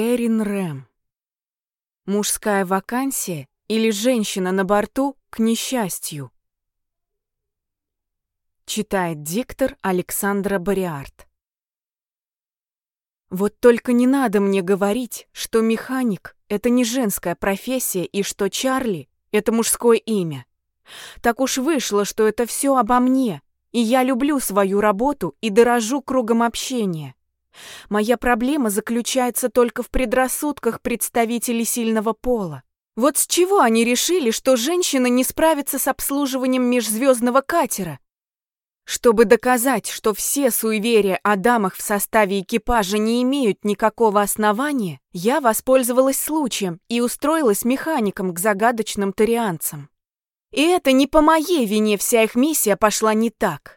Терин Рэм. Мужская вакансия или женщина на борту к несчастью. Читает диктор Александра Бариарт. Вот только не надо мне говорить, что механик — это не женская профессия и что Чарли — это мужское имя. Так уж вышло, что это все обо мне, и я люблю свою работу и дорожу кругом общения. Моя проблема заключается только в предрассудках представителей сильного пола. Вот с чего они решили, что женщина не справится с обслуживанием межзвездного катера? Чтобы доказать, что все суеверия о дамах в составе экипажа не имеют никакого основания, я воспользовалась случаем и устроилась механиком к загадочным тарианцам. И это не по моей вине вся их миссия пошла не так.